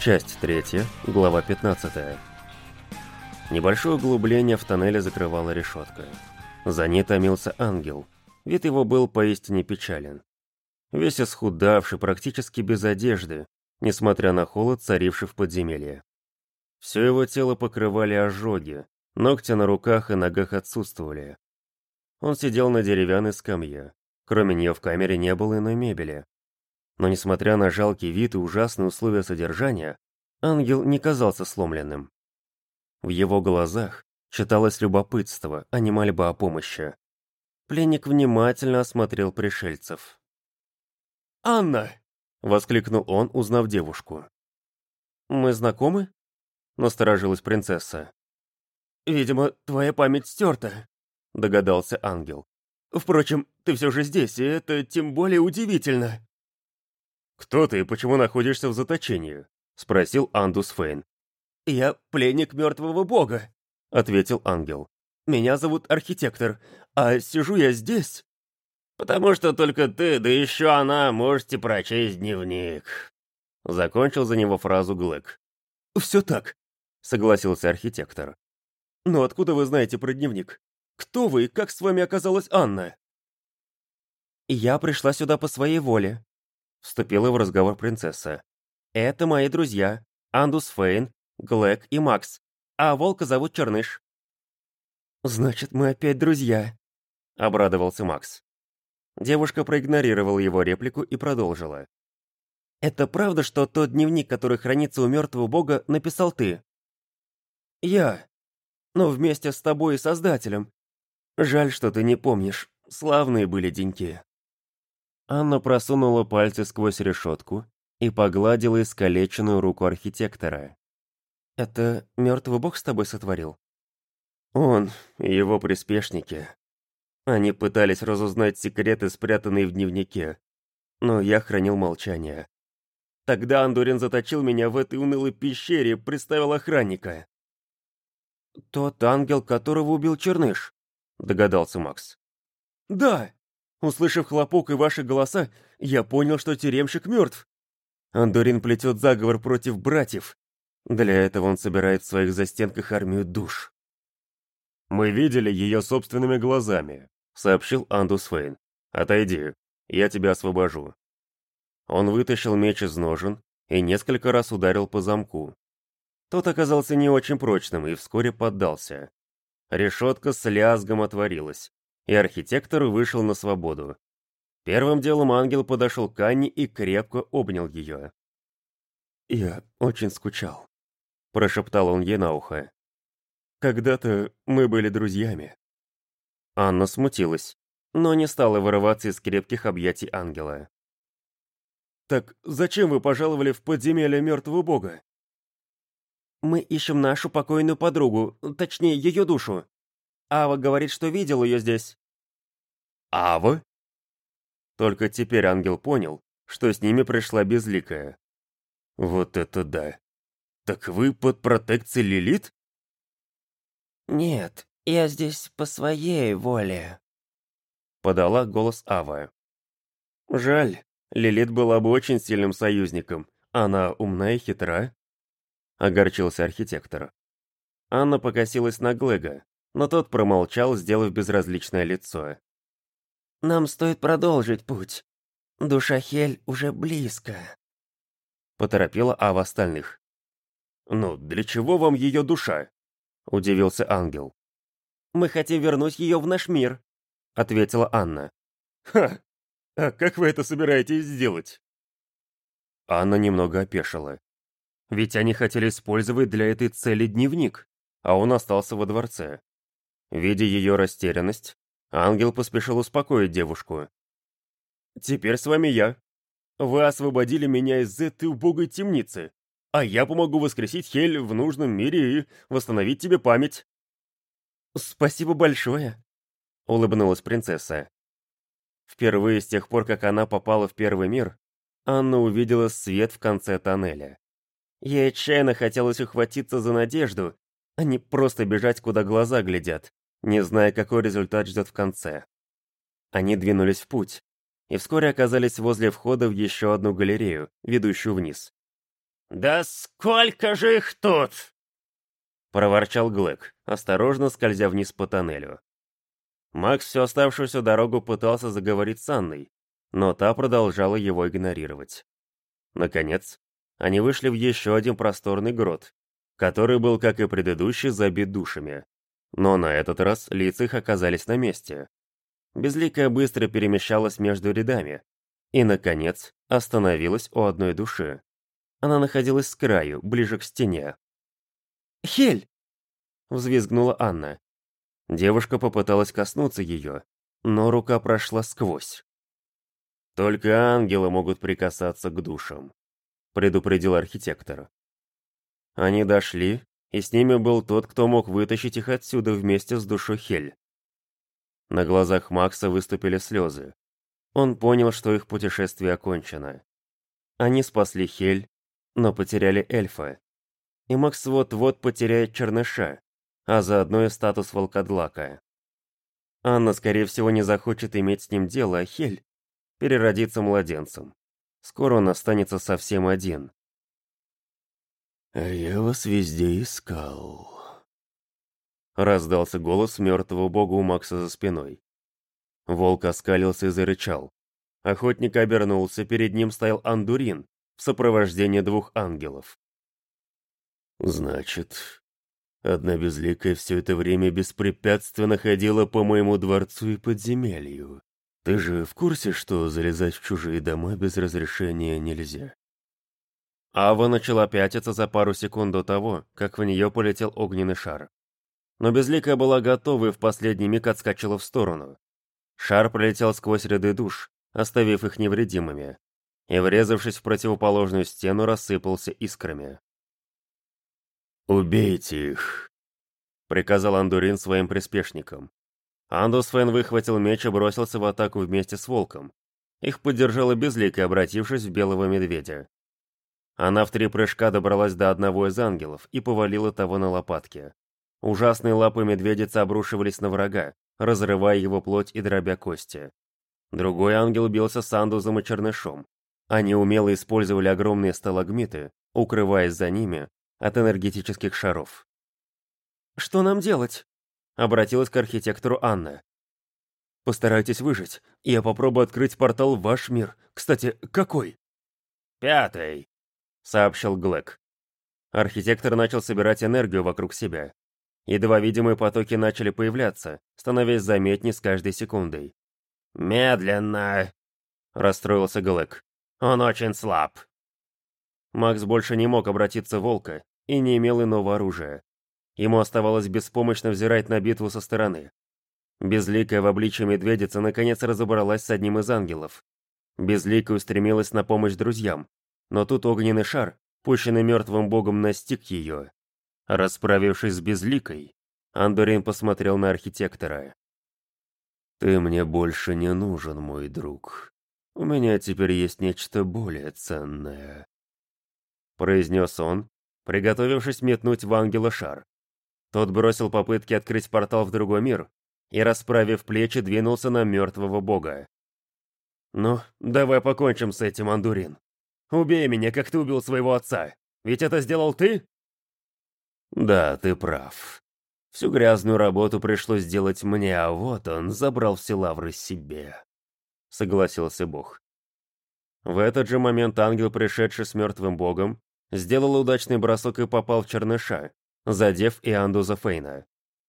Часть 3, глава 15. Небольшое углубление в тоннеле закрывала решетка. За ней томился ангел. Вид его был поистине печален. Весь исхудавший, практически без одежды, несмотря на холод, царивший в подземелье. Все его тело покрывали ожоги, ногти на руках и ногах отсутствовали. Он сидел на деревянной скамье. Кроме нее в камере не было иной мебели. Но несмотря на жалкий вид и ужасные условия содержания, ангел не казался сломленным. В его глазах читалось любопытство, а не мольба о помощи. Пленник внимательно осмотрел пришельцев. «Анна!» — воскликнул он, узнав девушку. «Мы знакомы?» — насторожилась принцесса. «Видимо, твоя память стерта», — догадался ангел. «Впрочем, ты все же здесь, и это тем более удивительно». «Кто ты и почему находишься в заточении?» — спросил Андус Фейн. «Я пленник мертвого бога», — ответил ангел. «Меня зовут Архитектор, а сижу я здесь...» «Потому что только ты, да еще она, можете прочесть дневник», — закончил за него фразу Глэк. «Все так», — согласился архитектор. «Но откуда вы знаете про дневник? Кто вы и как с вами оказалась Анна?» «Я пришла сюда по своей воле», Вступила в разговор принцесса. «Это мои друзья. Андус Фейн, Глэк и Макс. А волка зовут Черныш». «Значит, мы опять друзья», — обрадовался Макс. Девушка проигнорировала его реплику и продолжила. «Это правда, что тот дневник, который хранится у мертвого бога, написал ты?» «Я. Но вместе с тобой и Создателем. Жаль, что ты не помнишь. Славные были деньки». Анна просунула пальцы сквозь решетку и погладила искалеченную руку архитектора. «Это мертвый бог с тобой сотворил?» «Он и его приспешники. Они пытались разузнать секреты, спрятанные в дневнике, но я хранил молчание. Тогда Андурин заточил меня в этой унылой пещере, представил охранника». «Тот ангел, которого убил Черныш», — догадался Макс. «Да!» Услышав хлопок и ваши голоса, я понял, что тюремщик мертв. Андорин плетет заговор против братьев. Для этого он собирает в своих застенках армию душ. «Мы видели ее собственными глазами», — сообщил Андус Фейн. «Отойди, я тебя освобожу». Он вытащил меч из ножен и несколько раз ударил по замку. Тот оказался не очень прочным и вскоре поддался. Решетка с лязгом отворилась, и архитектор вышел на свободу. Первым делом ангел подошел к Анне и крепко обнял ее. «Я очень скучал», — прошептал он ей на ухо. «Когда-то мы были друзьями». Анна смутилась, но не стала вырываться из крепких объятий ангела. «Так зачем вы пожаловали в подземелье мертвого бога?» «Мы ищем нашу покойную подругу, точнее, ее душу. Ава говорит, что видел ее здесь». «Ава?» Только теперь ангел понял, что с ними пришла безликая. «Вот это да! Так вы под протекцией Лилит?» «Нет, я здесь по своей воле», — подала голос Ава. «Жаль, Лилит была бы очень сильным союзником. Она умна и хитра», — огорчился архитектор. Анна покосилась на Глэга, но тот промолчал, сделав безразличное лицо. Нам стоит продолжить путь. Душа Хель уже близко. Поторопила Ава остальных. «Ну, для чего вам ее душа?» Удивился ангел. «Мы хотим вернуть ее в наш мир», ответила Анна. «Ха! А как вы это собираетесь сделать?» Анна немного опешила. Ведь они хотели использовать для этой цели дневник, а он остался во дворце. Видя ее растерянность, Ангел поспешил успокоить девушку. «Теперь с вами я. Вы освободили меня из этой убогой темницы, а я помогу воскресить Хель в нужном мире и восстановить тебе память». «Спасибо большое», — улыбнулась принцесса. Впервые с тех пор, как она попала в Первый мир, Анна увидела свет в конце тоннеля. Ей отчаянно хотелось ухватиться за надежду, а не просто бежать, куда глаза глядят не зная, какой результат ждет в конце. Они двинулись в путь, и вскоре оказались возле входа в еще одну галерею, ведущую вниз. «Да сколько же их тут?» Проворчал Глэк, осторожно скользя вниз по тоннелю. Макс всю оставшуюся дорогу пытался заговорить с Анной, но та продолжала его игнорировать. Наконец, они вышли в еще один просторный грот, который был, как и предыдущий, забит душами. Но на этот раз лица их оказались на месте. Безликая быстро перемещалась между рядами и, наконец, остановилась у одной души. Она находилась с краю, ближе к стене. «Хель!» — взвизгнула Анна. Девушка попыталась коснуться ее, но рука прошла сквозь. «Только ангелы могут прикасаться к душам», — предупредил архитектор. Они дошли, и с ними был тот, кто мог вытащить их отсюда вместе с душой Хель. На глазах Макса выступили слезы. Он понял, что их путешествие окончено. Они спасли Хель, но потеряли эльфа. И Макс вот-вот потеряет черныша, а заодно и статус волкодлака. Анна, скорее всего, не захочет иметь с ним дело, а Хель переродится младенцем. Скоро он останется совсем один. «А я вас везде искал», — раздался голос мертвого бога у Макса за спиной. Волк оскалился и зарычал. Охотник обернулся, перед ним стоял Андурин в сопровождении двух ангелов. «Значит, одна безликая все это время беспрепятственно ходила по моему дворцу и подземелью. Ты же в курсе, что залезать в чужие дома без разрешения нельзя?» Ава начала пятиться за пару секунд до того, как в нее полетел огненный шар. Но Безликая была готова и в последний миг отскочила в сторону. Шар пролетел сквозь ряды душ, оставив их невредимыми, и, врезавшись в противоположную стену, рассыпался искрами. «Убейте их!» — приказал Андурин своим приспешникам. Андусфен выхватил меч и бросился в атаку вместе с волком. Их поддержала Безликая, обратившись в белого медведя. Она в три прыжка добралась до одного из ангелов и повалила того на лопатки. Ужасные лапы медведицы обрушивались на врага, разрывая его плоть и дробя кости. Другой ангел бился с Андузом и Чернышом. Они умело использовали огромные сталагмиты, укрываясь за ними от энергетических шаров. «Что нам делать?» — обратилась к архитектору Анна. «Постарайтесь выжить. Я попробую открыть портал в ваш мир. Кстати, какой?» «Пятый», сообщил Глэк. Архитектор начал собирать энергию вокруг себя. Едва видимые потоки начали появляться, становясь заметнее с каждой секундой. «Медленно!» — расстроился Глэк. «Он очень слаб». Макс больше не мог обратиться в волка и не имел иного оружия. Ему оставалось беспомощно взирать на битву со стороны. Безликая в обличье медведица наконец разобралась с одним из ангелов. Безликая устремилась на помощь друзьям, но тут огненный шар, пущенный мертвым богом, настиг ее. Расправившись с безликой, Андорин посмотрел на архитектора. «Ты мне больше не нужен, мой друг. У меня теперь есть нечто более ценное», — произнес он, приготовившись метнуть в ангела шар. Тот бросил попытки открыть портал в другой мир и, расправив плечи, двинулся на мертвого бога. «Ну, давай покончим с этим, Андурин», Убей меня, как ты убил своего отца. Ведь это сделал ты?» «Да, ты прав. Всю грязную работу пришлось сделать мне, а вот он забрал все лавры себе», — согласился Бог. В этот же момент ангел, пришедший с мертвым богом, сделал удачный бросок и попал в черныша, задев Иандуза Фейна.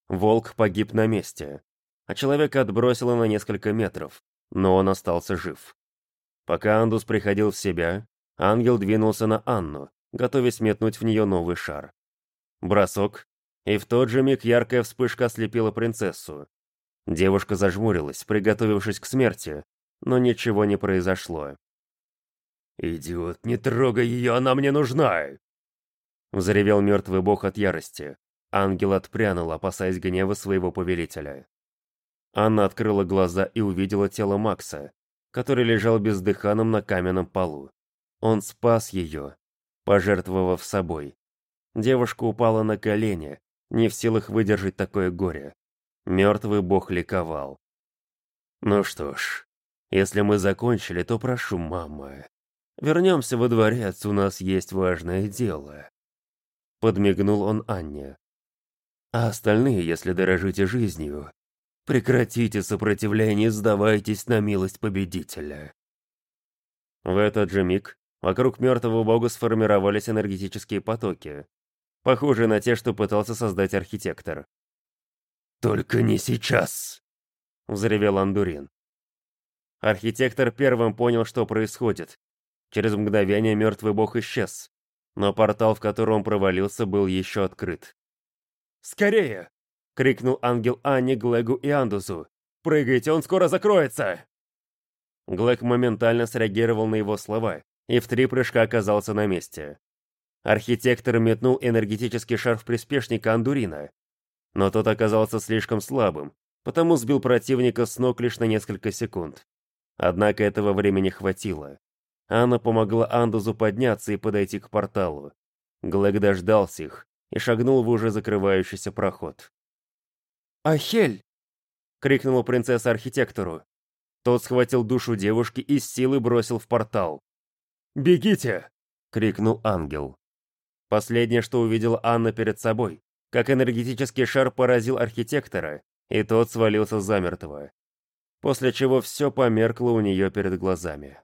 Волк погиб на месте, а человека отбросило на несколько метров, но он остался жив. Пока Андус приходил в себя, Ангел двинулся на Анну, готовясь метнуть в нее новый шар. Бросок, и в тот же миг яркая вспышка ослепила принцессу. Девушка зажмурилась, приготовившись к смерти, но ничего не произошло. «Идиот, не трогай ее, она мне нужна!» Взревел мертвый бог от ярости. Ангел отпрянул, опасаясь гнева своего повелителя. Анна открыла глаза и увидела тело Макса, который лежал бездыханным на каменном полу. Он спас ее, пожертвовав собой. Девушка упала на колени, не в силах выдержать такое горе. Мертвый бог ликовал. «Ну что ж, если мы закончили, то прошу, мама, Вернемся во дворец, у нас есть важное дело. Подмигнул он Анне. А остальные, если дорожите жизнью, прекратите сопротивление, сдавайтесь на милость победителя. В этот же миг вокруг мертвого бога сформировались энергетические потоки, похожие на те, что пытался создать архитектор. «Только не сейчас!» — взревел Андурин. Архитектор первым понял, что происходит. Через мгновение мертвый бог исчез, но портал, в который он провалился, был еще открыт. «Скорее!» — крикнул ангел Анни, Глэгу и Андусу. «Прыгайте, он скоро закроется!» Глэг моментально среагировал на его слова и в три прыжка оказался на месте. Архитектор метнул энергетический шар в приспешника Андурина, но тот оказался слишком слабым, потому сбил противника с ног лишь на несколько секунд. Однако этого времени хватило. Анна помогла Андузу подняться и подойти к порталу. Глэг дождался их и шагнул в уже закрывающийся проход. «Ахель!» — крикнула принцесса архитектору. Тот схватил душу девушки и с силы бросил в портал. «Бегите!» — крикнул ангел. Последнее, что увидела Анна перед собой, как энергетический шар поразил архитектора, и тот свалился замертво. После чего все померкло у нее перед глазами.